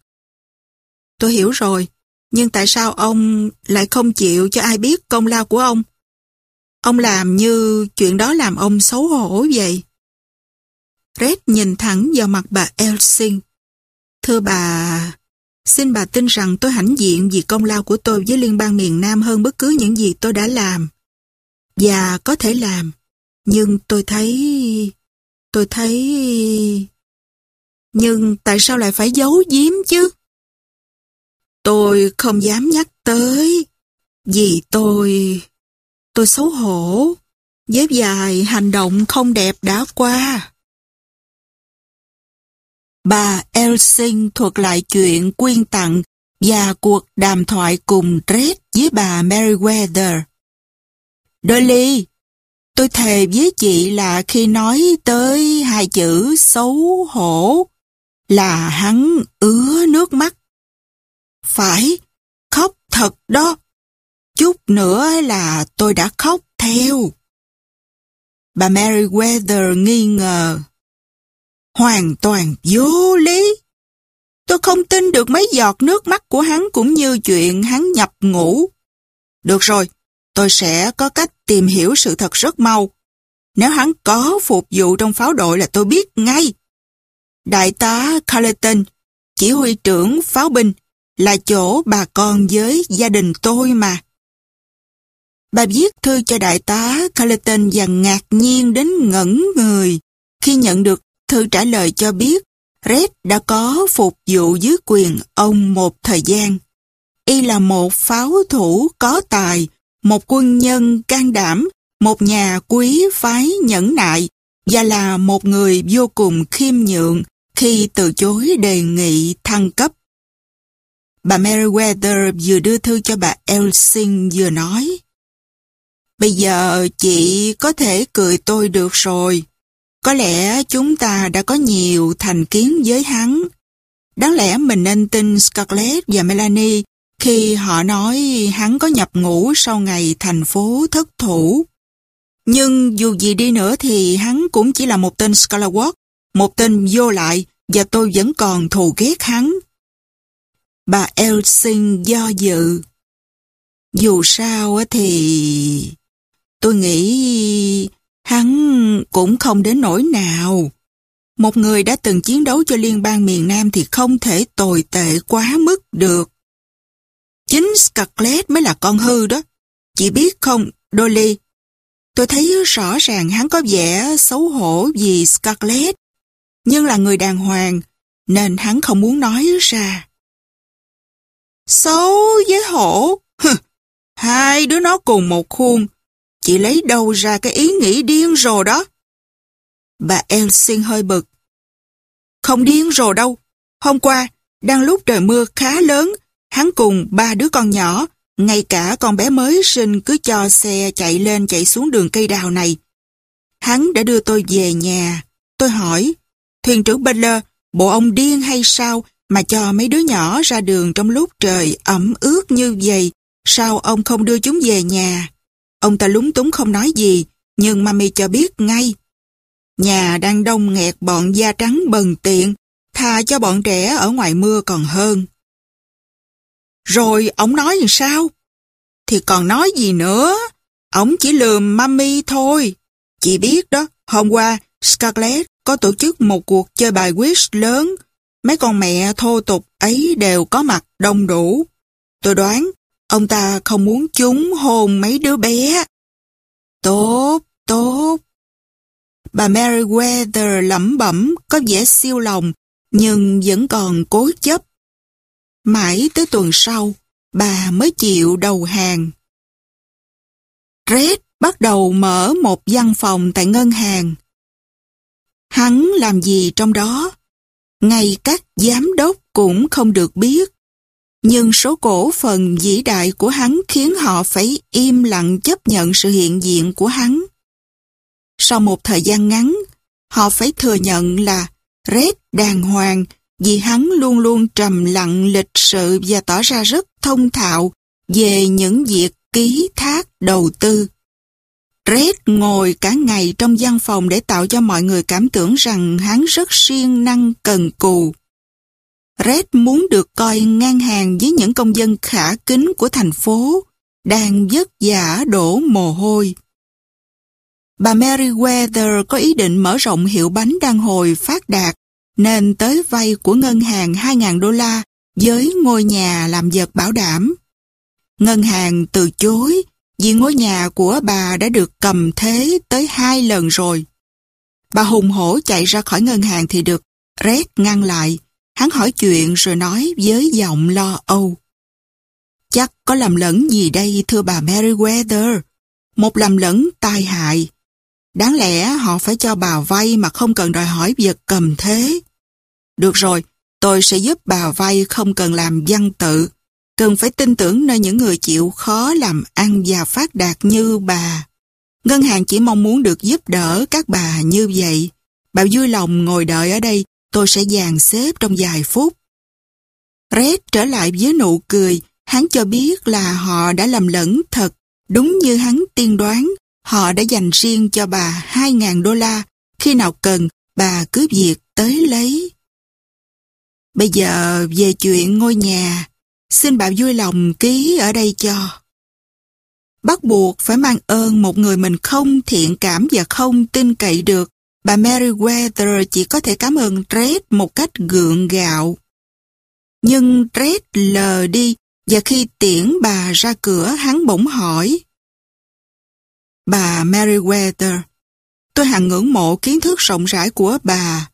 Tôi hiểu rồi, nhưng tại sao ông lại không chịu cho ai biết công lao của ông? Ông làm như chuyện đó làm ông xấu hổ vậy. Red nhìn thẳng vào mặt bà Elsing. Thưa bà, xin bà tin rằng tôi hãnh diện vì công lao của tôi với Liên bang miền Nam hơn bất cứ những gì tôi đã làm. Và có thể làm. Nhưng tôi thấy... Tôi thấy... Nhưng tại sao lại phải giấu giếm chứ? Tôi không dám nhắc tới. Vì tôi... Tôi xấu hổ. Với vài hành động không đẹp đã qua. Bà Elsing thuật lại chuyện quyên tặng và cuộc đàm thoại cùng Red với bà Meriwether. Dolly, tôi thề với chị là khi nói tới hai chữ xấu hổ là hắn ứa nước mắt. Phải, khóc thật đó. Chút nữa là tôi đã khóc theo. Bà Meriwether nghi ngờ. Hoàn toàn vô lý. Tôi không tin được mấy giọt nước mắt của hắn cũng như chuyện hắn nhập ngủ. Được rồi, tôi sẽ có cách tìm hiểu sự thật rất mau. Nếu hắn có phục vụ trong pháo đội là tôi biết ngay. Đại tá Carleton, chỉ huy trưởng pháo binh, là chỗ bà con với gia đình tôi mà. Bà viết thư cho đại tá Carleton và ngạc nhiên đến ngẩn người khi nhận được thư trả lời cho biết Red đã có phục vụ dưới quyền ông một thời gian. Y là một pháo thủ có tài, một quân nhân can đảm, một nhà quý phái nhẫn nại và là một người vô cùng khiêm nhượng khi từ chối đề nghị thăng cấp. Bà Meriwether vừa đưa thư cho bà Elsing vừa nói Bây giờ chị có thể cười tôi được rồi. Có lẽ chúng ta đã có nhiều thành kiến với hắn. Đáng lẽ mình nên tin Scarlett và Melanie khi họ nói hắn có nhập ngũ sau ngày thành phố thất thủ. Nhưng dù gì đi nữa thì hắn cũng chỉ là một tên Scarlett, một tên vô lại và tôi vẫn còn thù ghét hắn. Bà Elsing do dự. Dù sao thì... Tôi nghĩ hắn cũng không đến nỗi nào. Một người đã từng chiến đấu cho liên bang miền Nam thì không thể tồi tệ quá mức được. Chính Scarlett mới là con hư đó. Chị biết không, Dolly, tôi thấy rõ ràng hắn có vẻ xấu hổ vì Scarlett, nhưng là người đàng hoàng, nên hắn không muốn nói ra. Xấu với hổ? Hai đứa nó cùng một khuôn, chị lấy đâu ra cái ý nghĩ điên rồ đó? Bà Elsin hơi bực. Không điên rồ đâu. Hôm qua, đang lúc trời mưa khá lớn, hắn cùng ba đứa con nhỏ, ngay cả con bé mới sinh cứ cho xe chạy lên chạy xuống đường cây đào này. Hắn đã đưa tôi về nhà. Tôi hỏi, thuyền trưởng Butler, bộ ông điên hay sao mà cho mấy đứa nhỏ ra đường trong lúc trời ẩm ướt như vậy, sao ông không đưa chúng về nhà? Ông ta lúng túng không nói gì, nhưng mami cho biết ngay. Nhà đang đông nghẹt bọn da trắng bần tiện, thà cho bọn trẻ ở ngoài mưa còn hơn. Rồi ông nói làm sao? Thì còn nói gì nữa? Ông chỉ lườm mami thôi. Chị biết đó, hôm qua Scarlett có tổ chức một cuộc chơi bài quiz lớn. Mấy con mẹ thô tục ấy đều có mặt đông đủ. Tôi đoán ông ta không muốn chúng hôn mấy đứa bé. Tốt, tốt. Bà Meriwether lẩm bẩm có vẻ siêu lòng nhưng vẫn còn cố chấp. Mãi tới tuần sau, bà mới chịu đầu hàng. Red bắt đầu mở một văn phòng tại ngân hàng. Hắn làm gì trong đó? Ngay các giám đốc cũng không được biết. Nhưng số cổ phần vĩ đại của hắn khiến họ phải im lặng chấp nhận sự hiện diện của hắn. Sau một thời gian ngắn, họ phải thừa nhận là Red đàng hoàng vì hắn luôn luôn trầm lặng lịch sự và tỏ ra rất thông thạo về những việc ký thác đầu tư. Red ngồi cả ngày trong văn phòng để tạo cho mọi người cảm tưởng rằng hắn rất siêng năng cần cù. Red muốn được coi ngang hàng với những công dân khả kính của thành phố, đang vất vả đổ mồ hôi. Bà Meriwether có ý định mở rộng hiệu bánh đang hồi phát đạt nên tới vay của ngân hàng 2.000 đô la với ngôi nhà làm vật bảo đảm. Ngân hàng từ chối vì ngôi nhà của bà đã được cầm thế tới hai lần rồi. Bà hùng hổ chạy ra khỏi ngân hàng thì được Red ngăn lại. Hắn hỏi chuyện rồi nói với giọng lo âu. Chắc có lầm lẫn gì đây thưa bà Meriwether. Một lầm lẫn tai hại. Đáng lẽ họ phải cho bà vay mà không cần đòi hỏi việc cầm thế. Được rồi, tôi sẽ giúp bà vay không cần làm văn tự. Cần phải tin tưởng nơi những người chịu khó làm ăn và phát đạt như bà. Ngân hàng chỉ mong muốn được giúp đỡ các bà như vậy. Bà vui lòng ngồi đợi ở đây, tôi sẽ dàn xếp trong vài phút. Red trở lại với nụ cười, hắn cho biết là họ đã lầm lẫn thật. Đúng như hắn tiên đoán, họ đã dành riêng cho bà 2.000 đô la. Khi nào cần, bà cứ việc tới lấy. Bây giờ về chuyện ngôi nhà, xin bà vui lòng ký ở đây cho. Bắt buộc phải mang ơn một người mình không thiện cảm và không tin cậy được. Bà Meriwether chỉ có thể cảm ơn Dredd một cách gượng gạo. Nhưng Dredd lờ đi và khi tiễn bà ra cửa hắn bỗng hỏi. Bà Meriwether, tôi hằng ngưỡng mộ kiến thức rộng rãi của bà,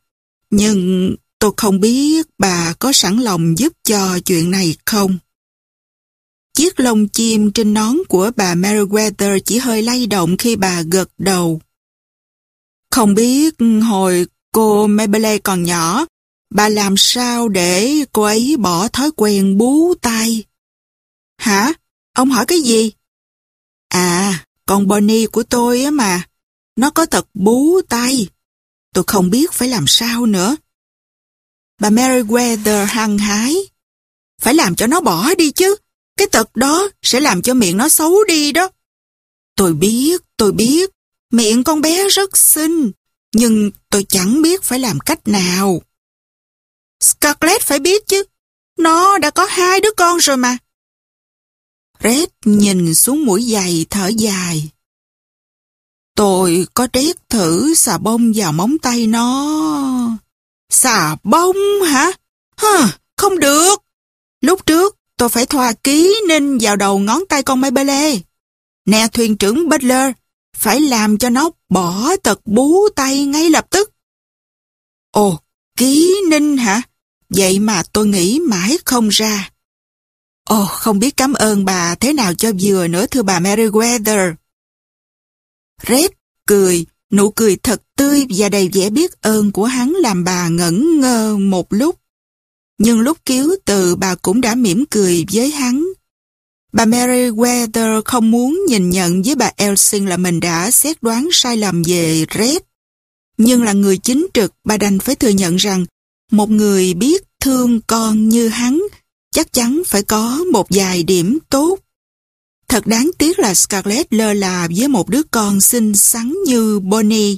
nhưng Tôi không biết bà có sẵn lòng giúp cho chuyện này không? Chiếc lông chim trên nón của bà Meriwether chỉ hơi lay động khi bà gật đầu. Không biết hồi cô Maybelle còn nhỏ, bà làm sao để cô ấy bỏ thói quen bú tay? Hả? Ông hỏi cái gì? À, con Bonnie của tôi á mà. Nó có tật bú tay. Tôi không biết phải làm sao nữa. Bà Meriwether hăng hái. Phải làm cho nó bỏ đi chứ. Cái tật đó sẽ làm cho miệng nó xấu đi đó. Tôi biết, tôi biết. Miệng con bé rất xinh. Nhưng tôi chẳng biết phải làm cách nào. Scarlett phải biết chứ. Nó đã có hai đứa con rồi mà. Red nhìn xuống mũi giày thở dài. Tôi có đét thử xà bông vào móng tay nó. Xà bông hả? Hừ, không được. Lúc trước tôi phải thoa ký nên vào đầu ngón tay con Maybelle. Nè thuyền trưởng Butler, phải làm cho nó bỏ tật bú tay ngay lập tức. Ồ, ký ninh hả? Vậy mà tôi nghĩ mãi không ra. Ồ, không biết cảm ơn bà thế nào cho vừa nữa thưa bà Meriwether. Red cười, nụ cười thật tươi và đầy vẻ biết ơn của hắn làm bà ngẩn ngơ một lúc. Nhưng lúc cứu từ bà cũng đã mỉm cười với hắn. Bà Meriwether không muốn nhìn nhận với bà Elsing là mình đã xét đoán sai lầm về Red. Nhưng là người chính trực, bà đành phải thừa nhận rằng một người biết thương con như hắn chắc chắn phải có một vài điểm tốt. Thật đáng tiếc là Scarlett lơ là với một đứa con xinh xắn như Bonnie.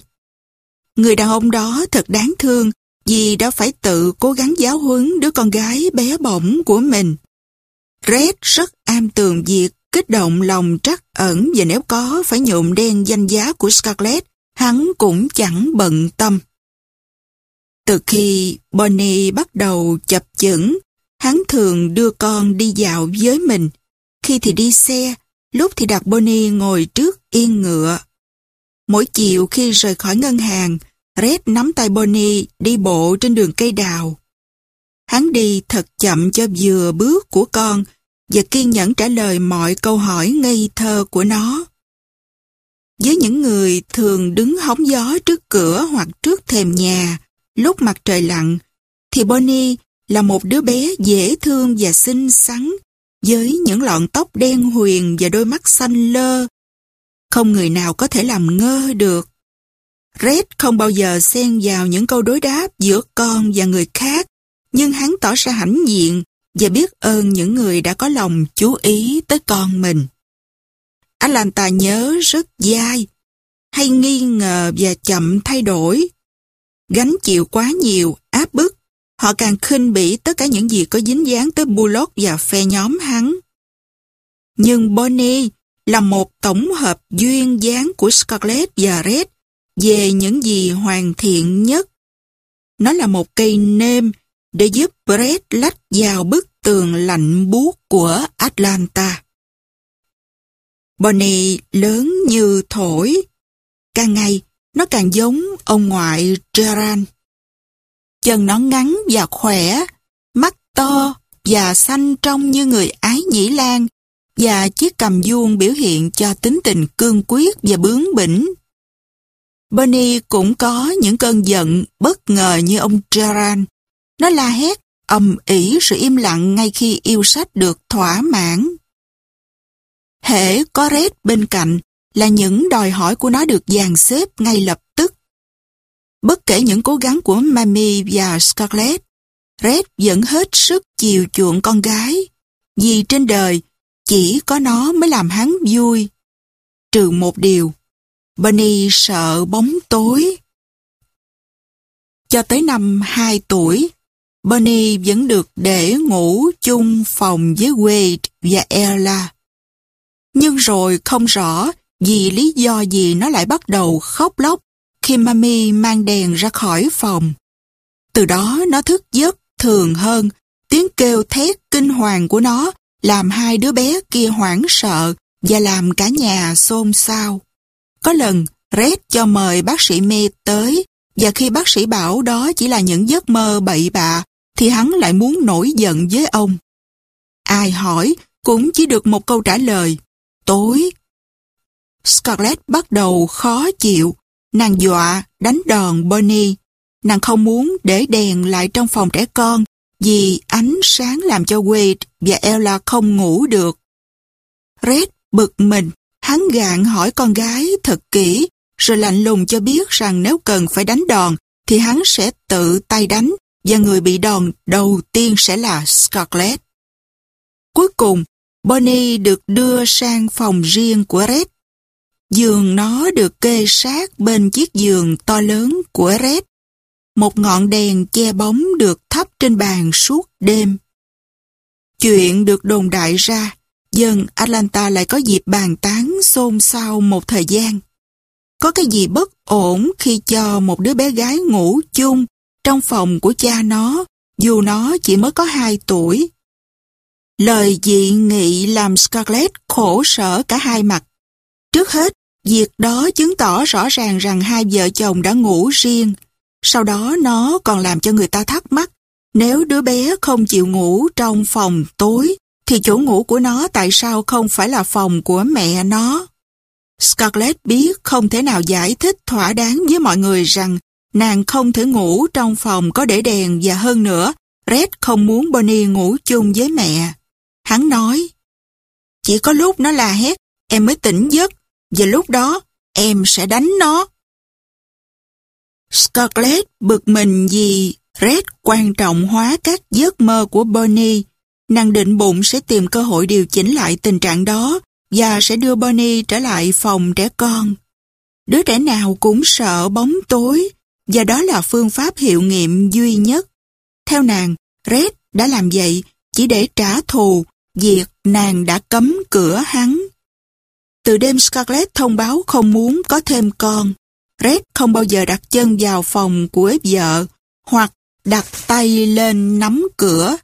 Người đàn ông đó thật đáng thương vì đã phải tự cố gắng giáo huấn đứa con gái bé bỏng của mình. Red rất am tường việc kích động lòng trắc ẩn và nếu có phải nhuộm đen danh giá của Scarlett, hắn cũng chẳng bận tâm. Từ khi Bonnie bắt đầu chập chững, hắn thường đưa con đi dạo với mình. Khi thì đi xe, lúc thì đặt Bonnie ngồi trước yên ngựa. Mỗi chiều khi rời khỏi ngân hàng, Red nắm tay Bonnie đi bộ trên đường cây đào. Hắn đi thật chậm cho vừa bước của con và kiên nhẫn trả lời mọi câu hỏi ngây thơ của nó. Với những người thường đứng hóng gió trước cửa hoặc trước thềm nhà, lúc mặt trời lặn, thì Bonnie là một đứa bé dễ thương và xinh xắn, với những lọn tóc đen huyền và đôi mắt xanh lơ. Không người nào có thể làm ngơ được. Red không bao giờ xen vào những câu đối đáp giữa con và người khác, nhưng hắn tỏ ra hãnh diện và biết ơn những người đã có lòng chú ý tới con mình. Atlanta nhớ rất dai, hay nghi ngờ và chậm thay đổi. Gánh chịu quá nhiều, áp bức, họ càng khinh bỉ tất cả những gì có dính dáng tới Bullock và phe nhóm hắn. Nhưng Bonnie là một tổng hợp duyên dáng của Scarlett và Red về những gì hoàn thiện nhất. Nó là một cây nêm để giúp Brett lách vào bức tường lạnh buốt của Atlanta. Bonnie lớn như thổi. Càng ngày, nó càng giống ông ngoại Gerard. Chân nó ngắn và khỏe, mắt to và xanh trong như người ái nhĩ lan và chiếc cầm vuông biểu hiện cho tính tình cương quyết và bướng bỉnh. Bonnie cũng có những cơn giận bất ngờ như ông Gerard. Nó la hét, ầm ỉ sự im lặng ngay khi yêu sách được thỏa mãn. Hễ có Red bên cạnh là những đòi hỏi của nó được dàn xếp ngay lập tức. Bất kể những cố gắng của Mami và Scarlett, Red vẫn hết sức chiều chuộng con gái, vì trên đời chỉ có nó mới làm hắn vui. Trừ một điều, Bunny sợ bóng tối. Cho tới năm 2 tuổi, Bonnie vẫn được để ngủ chung phòng với Wade và Ella. Nhưng rồi không rõ vì lý do gì nó lại bắt đầu khóc lóc khi Mami mang đèn ra khỏi phòng. Từ đó nó thức giấc thường hơn, tiếng kêu thét kinh hoàng của nó làm hai đứa bé kia hoảng sợ và làm cả nhà xôn xao. Có lần, Red cho mời bác sĩ mê tới và khi bác sĩ bảo đó chỉ là những giấc mơ bậy bạ thì hắn lại muốn nổi giận với ông. Ai hỏi cũng chỉ được một câu trả lời, tối. Scarlett bắt đầu khó chịu, nàng dọa đánh đòn Bonnie. Nàng không muốn để đèn lại trong phòng trẻ con vì ánh sáng làm cho Wade và Ella không ngủ được. Red bực mình, hắn gạn hỏi con gái thật kỹ, rồi lạnh lùng cho biết rằng nếu cần phải đánh đòn, thì hắn sẽ tự tay đánh, và người bị đòn đầu tiên sẽ là Scarlett. Cuối cùng, Bonnie được đưa sang phòng riêng của Red. Giường nó được kê sát bên chiếc giường to lớn của Red. Một ngọn đèn che bóng được thắp trên bàn suốt đêm. Chuyện được đồn đại ra, dân Atlanta lại có dịp bàn tán xôn xao một thời gian. Có cái gì bất ổn khi cho một đứa bé gái ngủ chung trong phòng của cha nó, dù nó chỉ mới có 2 tuổi. Lời dị nghị làm Scarlett khổ sở cả hai mặt. Trước hết, việc đó chứng tỏ rõ ràng rằng hai vợ chồng đã ngủ riêng. Sau đó nó còn làm cho người ta thắc mắc, nếu đứa bé không chịu ngủ trong phòng tối, thì chỗ ngủ của nó tại sao không phải là phòng của mẹ nó? Scarlett biết không thể nào giải thích thỏa đáng với mọi người rằng nàng không thể ngủ trong phòng có để đèn và hơn nữa, Red không muốn Bonnie ngủ chung với mẹ. Hắn nói, chỉ có lúc nó la hét, em mới tỉnh giấc, và lúc đó em sẽ đánh nó. Scarlett bực mình vì Red quan trọng hóa các giấc mơ của Bonnie. Nàng định bụng sẽ tìm cơ hội điều chỉnh lại tình trạng đó và sẽ đưa Bonnie trở lại phòng trẻ con. Đứa trẻ nào cũng sợ bóng tối và đó là phương pháp hiệu nghiệm duy nhất. Theo nàng, Red đã làm vậy chỉ để trả thù việc nàng đã cấm cửa hắn. Từ đêm Scarlett thông báo không muốn có thêm con, Red không bao giờ đặt chân vào phòng của vợ hoặc đặt tay lên nắm cửa.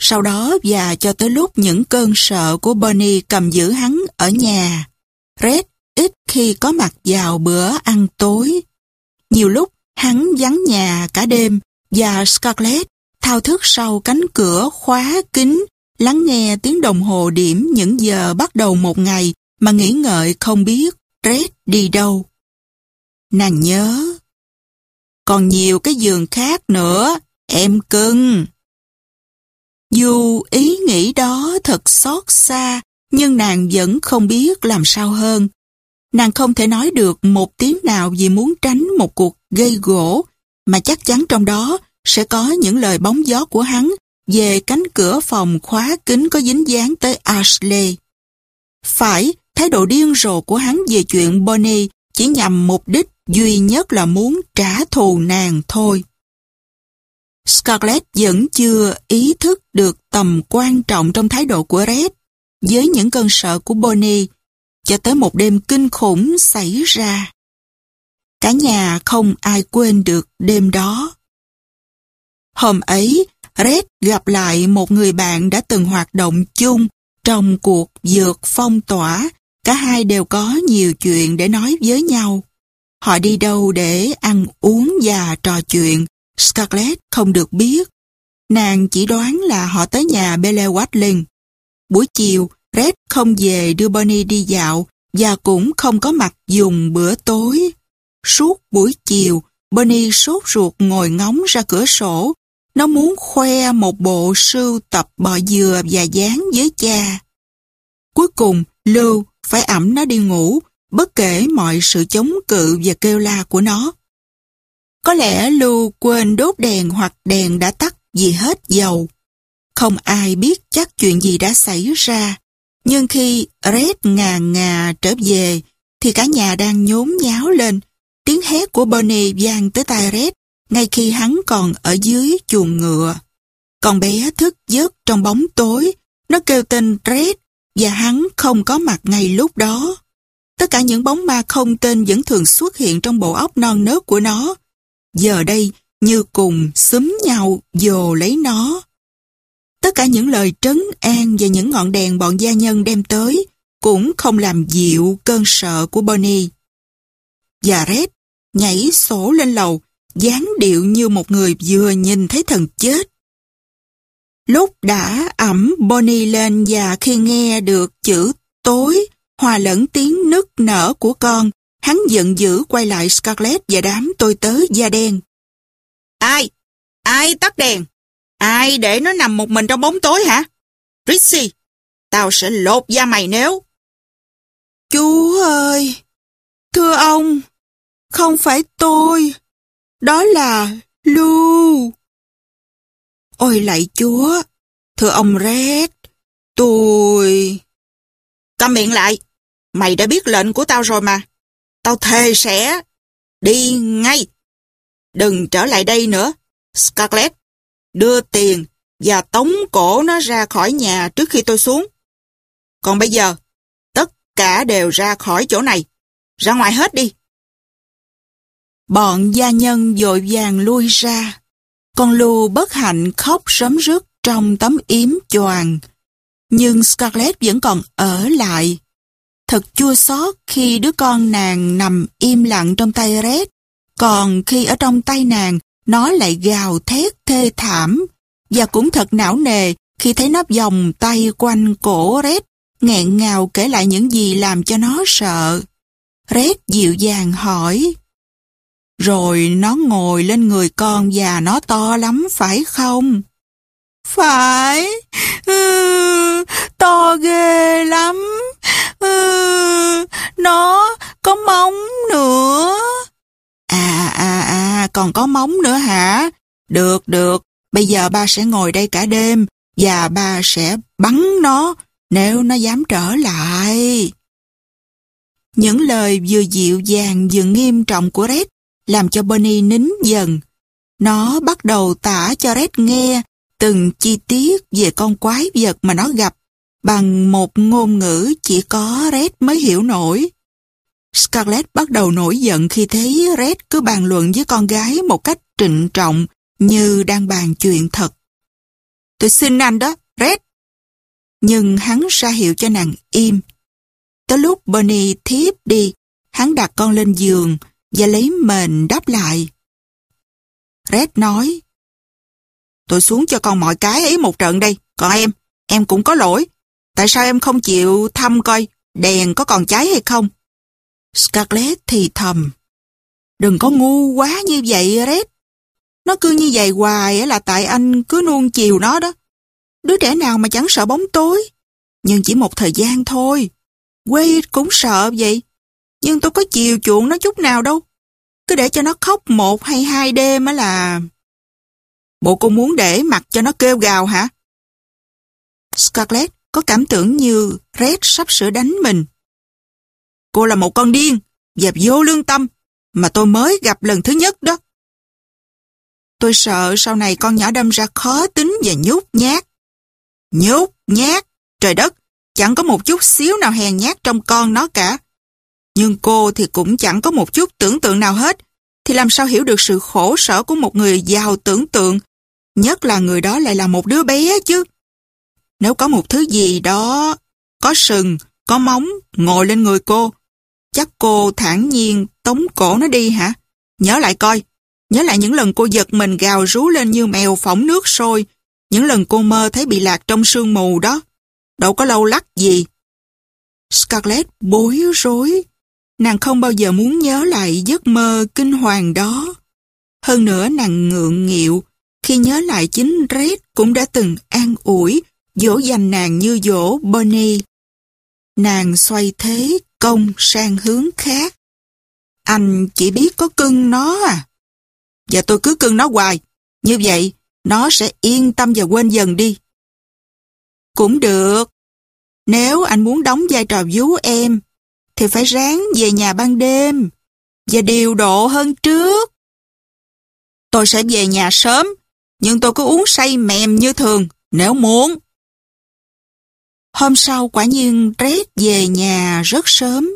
Sau đó và cho tới lúc những cơn sợ của Bonnie cầm giữ hắn ở nhà, Red ít khi có mặt vào bữa ăn tối. Nhiều lúc hắn vắng nhà cả đêm và Scarlett thao thức sau cánh cửa khóa kín lắng nghe tiếng đồng hồ điểm những giờ bắt đầu một ngày mà nghĩ ngợi không biết Red đi đâu. Nàng nhớ. Còn nhiều cái giường khác nữa, em cưng. Dù ý nghĩ đó thật xót xa, nhưng nàng vẫn không biết làm sao hơn. Nàng không thể nói được một tiếng nào vì muốn tránh một cuộc gây gỗ, mà chắc chắn trong đó sẽ có những lời bóng gió của hắn về cánh cửa phòng khóa kính có dính dáng tới Ashley. Phải, thái độ điên rồ của hắn về chuyện Bonnie chỉ nhằm mục đích duy nhất là muốn trả thù nàng thôi. Scarlett vẫn chưa ý thức được tầm quan trọng trong thái độ của Red với những cơn sợ của Bonnie cho tới một đêm kinh khủng xảy ra. Cả nhà không ai quên được đêm đó. Hôm ấy, Red gặp lại một người bạn đã từng hoạt động chung trong cuộc dược phong tỏa. Cả hai đều có nhiều chuyện để nói với nhau. Họ đi đâu để ăn uống và trò chuyện, Scarlett không được biết. Nàng chỉ đoán là họ tới nhà Belle Watling. Buổi chiều, Red không về đưa Bonnie đi dạo và cũng không có mặt dùng bữa tối. Suốt buổi chiều, Bonnie sốt ruột ngồi ngóng ra cửa sổ. Nó muốn khoe một bộ sưu tập bò dừa và dán với cha. Cuối cùng, Lưu phải ẩm nó đi ngủ, bất kể mọi sự chống cự và kêu la của nó. Có lẽ Lưu quên đốt đèn hoặc đèn đã tắt vì hết dầu. Không ai biết chắc chuyện gì đã xảy ra. Nhưng khi Red ngà ngà trở về, thì cả nhà đang nhốn nháo lên. Tiếng hét của Bonnie vang tới tai Red, ngay khi hắn còn ở dưới chuồng ngựa. Con bé thức giấc trong bóng tối, nó kêu tên Red, và hắn không có mặt ngay lúc đó. Tất cả những bóng ma không tên vẫn thường xuất hiện trong bộ óc non nớt của nó. Giờ đây, như cùng xúm nhau dồ lấy nó. Tất cả những lời trấn an và những ngọn đèn bọn gia nhân đem tới cũng không làm dịu cơn sợ của Bonnie. Và Red nhảy sổ lên lầu, dáng điệu như một người vừa nhìn thấy thần chết. Lúc đã ẩm Bonnie lên và khi nghe được chữ tối hòa lẫn tiếng nức nở của con, hắn giận dữ quay lại Scarlett và đám tôi tớ da đen. Ai? Ai tắt đèn? Ai để nó nằm một mình trong bóng tối hả? Ritzy, tao sẽ lột da mày nếu... Chú ơi! Thưa ông, không phải tôi, đó là Lu. Ôi lạy chúa, thưa ông Red, tôi... Cầm miệng lại, mày đã biết lệnh của tao rồi mà. Tao thề sẽ... Đi ngay. Đừng trở lại đây nữa. Scarlett, đưa tiền và tống cổ nó ra khỏi nhà trước khi tôi xuống. Còn bây giờ, tất cả đều ra khỏi chỗ này. Ra ngoài hết đi. Bọn gia nhân dội vàng lui ra. Con Lu bất hạnh khóc sớm rứt trong tấm yếm choàng. Nhưng Scarlett vẫn còn ở lại. Thật chua xót khi đứa con nàng nằm im lặng trong tay Red. Còn khi ở trong tay nàng, nó lại gào thét thê thảm. Và cũng thật não nề khi thấy nó vòng tay quanh cổ Red, nghẹn ngào kể lại những gì làm cho nó sợ. Red dịu dàng hỏi. Rồi nó ngồi lên người con và nó to lắm phải không? Phải, ừ, to ghê lắm, ừ, nó có móng nữa. À, à, à, còn có móng nữa hả? Được, được, bây giờ ba sẽ ngồi đây cả đêm và ba sẽ bắn nó nếu nó dám trở lại. Những lời vừa dịu dàng vừa nghiêm trọng của Red làm cho Bonnie nín dần. Nó bắt đầu tả cho Red nghe từng chi tiết về con quái vật mà nó gặp bằng một ngôn ngữ chỉ có Red mới hiểu nổi. Scarlett bắt đầu nổi giận khi thấy Red cứ bàn luận với con gái một cách trịnh trọng như đang bàn chuyện thật. Tôi xin anh đó, Red. Nhưng hắn ra hiệu cho nàng im. Tới lúc Bonnie thiếp đi, hắn đặt con lên giường và lấy mền đáp lại. Red nói, Tôi xuống cho con mọi cái ấy một trận đây, còn em, em cũng có lỗi. Tại sao em không chịu thăm coi đèn có còn cháy hay không? Scarlett thì thầm. Đừng có ngu quá như vậy Red. Nó cứ như vậy hoài là tại anh cứ nuông chiều nó đó. Đứa trẻ nào mà chẳng sợ bóng tối. Nhưng chỉ một thời gian thôi. Wade cũng sợ vậy. Nhưng tôi có chiều chuộng nó chút nào đâu. Cứ để cho nó khóc một hay hai đêm á là... Bộ cô muốn để mặt cho nó kêu gào hả? Scarlett có cảm tưởng như Red sắp sửa đánh mình. Cô là một con điên dẹp vô lương tâm mà tôi mới gặp lần thứ nhất đó. Tôi sợ sau này con nhỏ đâm ra khó tính và nhút nhát. Nhút nhát, trời đất, chẳng có một chút xíu nào hèn nhát trong con nó cả. Nhưng cô thì cũng chẳng có một chút tưởng tượng nào hết, thì làm sao hiểu được sự khổ sở của một người giàu tưởng tượng, nhất là người đó lại là một đứa bé chứ. Nếu có một thứ gì đó, có sừng, có móng, ngồi lên người cô, chắc cô thản nhiên tống cổ nó đi hả? Nhớ lại coi, nhớ lại những lần cô giật mình gào rú lên như mèo phỏng nước sôi, những lần cô mơ thấy bị lạc trong sương mù đó. Đâu có lâu lắc gì. Scarlett bối rối. Nàng không bao giờ muốn nhớ lại giấc mơ kinh hoàng đó. Hơn nữa nàng ngượng nghịu khi nhớ lại chính Red cũng đã từng an ủi, dỗ dành nàng như dỗ Bonnie. Nàng xoay thế công sang hướng khác. Anh chỉ biết có cưng nó à? Và tôi cứ cưng nó hoài. Như vậy, nó sẽ yên tâm và quên dần đi. Cũng được. Nếu anh muốn đóng vai trò vú em, thì phải ráng về nhà ban đêm và điều độ hơn trước. Tôi sẽ về nhà sớm, nhưng tôi cứ uống say mềm như thường, nếu muốn. Hôm sau quả nhiên Red về nhà rất sớm.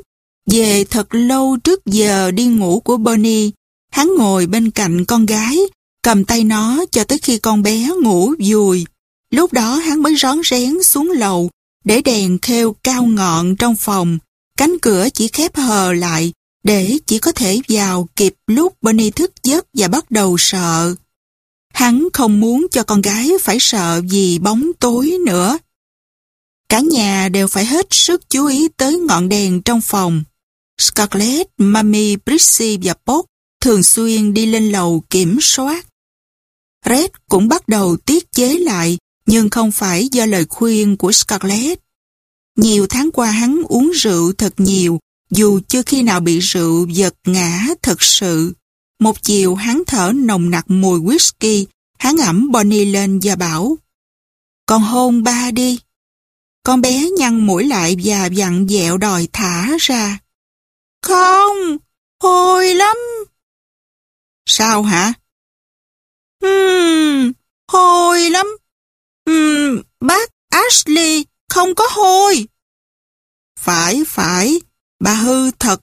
Về thật lâu trước giờ đi ngủ của Bonnie, hắn ngồi bên cạnh con gái, cầm tay nó cho tới khi con bé ngủ vùi. Lúc đó hắn mới rón rén xuống lầu, để đèn kheo cao ngọn trong phòng, cánh cửa chỉ khép hờ lại, để chỉ có thể vào kịp lúc Bonnie thức giấc và bắt đầu sợ. Hắn không muốn cho con gái phải sợ vì bóng tối nữa. Cả nhà đều phải hết sức chú ý tới ngọn đèn trong phòng. Scarlett, Mummy, Prissy và Pop thường xuyên đi lên lầu kiểm soát. Red cũng bắt đầu tiết chế lại, nhưng không phải do lời khuyên của Scarlett. Nhiều tháng qua hắn uống rượu thật nhiều, dù chưa khi nào bị rượu giật ngã thật sự. Một chiều hắn thở nồng nặc mùi whisky, hắn ẩm Bonnie lên và bảo Con hôn ba đi. Con bé nhăn mũi lại và dặn dẹo đòi thả ra. Không, hôi lắm. Sao hả? Hmm, hôi lắm. Hmm, bác Ashley không có hôi. Phải, phải, bà hư thật.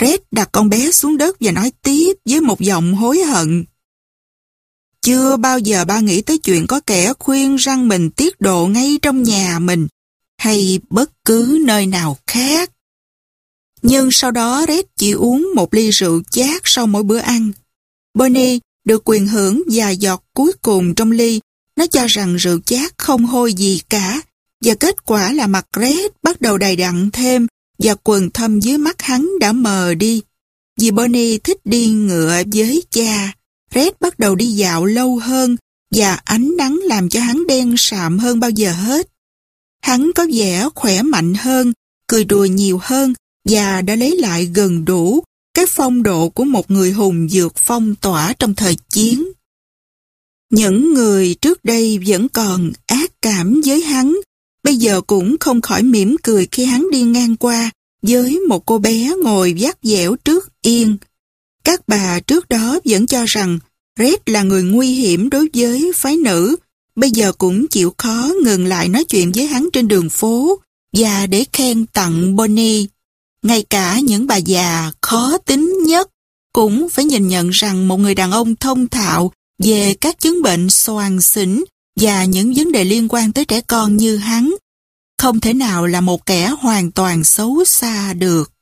Red đặt con bé xuống đất và nói tiếp với một giọng hối hận. Chưa bao giờ ba nghĩ tới chuyện có kẻ khuyên răng mình tiết độ ngay trong nhà mình hay bất cứ nơi nào khác. Nhưng sau đó Red chỉ uống một ly rượu chát sau mỗi bữa ăn. Bonnie được quyền hưởng vài giọt cuối cùng trong ly. Nó cho rằng rượu chát không hôi gì cả. Và kết quả là mặt Red bắt đầu đầy đặn thêm và quần thâm dưới mắt hắn đã mờ đi. Vì Bonnie thích đi ngựa với cha. Red bắt đầu đi dạo lâu hơn và ánh nắng làm cho hắn đen sạm hơn bao giờ hết. Hắn có vẻ khỏe mạnh hơn, cười đùa nhiều hơn và đã lấy lại gần đủ cái phong độ của một người hùng dược phong tỏa trong thời chiến. Những người trước đây vẫn còn ác cảm với hắn, bây giờ cũng không khỏi mỉm cười khi hắn đi ngang qua với một cô bé ngồi vắt dẻo trước yên. Các bà trước đó vẫn cho rằng Red là người nguy hiểm đối với phái nữ, bây giờ cũng chịu khó ngừng lại nói chuyện với hắn trên đường phố và để khen tặng Bonnie. Ngay cả những bà già khó tính nhất cũng phải nhìn nhận rằng một người đàn ông thông thạo về các chứng bệnh soàn xỉn và những vấn đề liên quan tới trẻ con như hắn không thể nào là một kẻ hoàn toàn xấu xa được.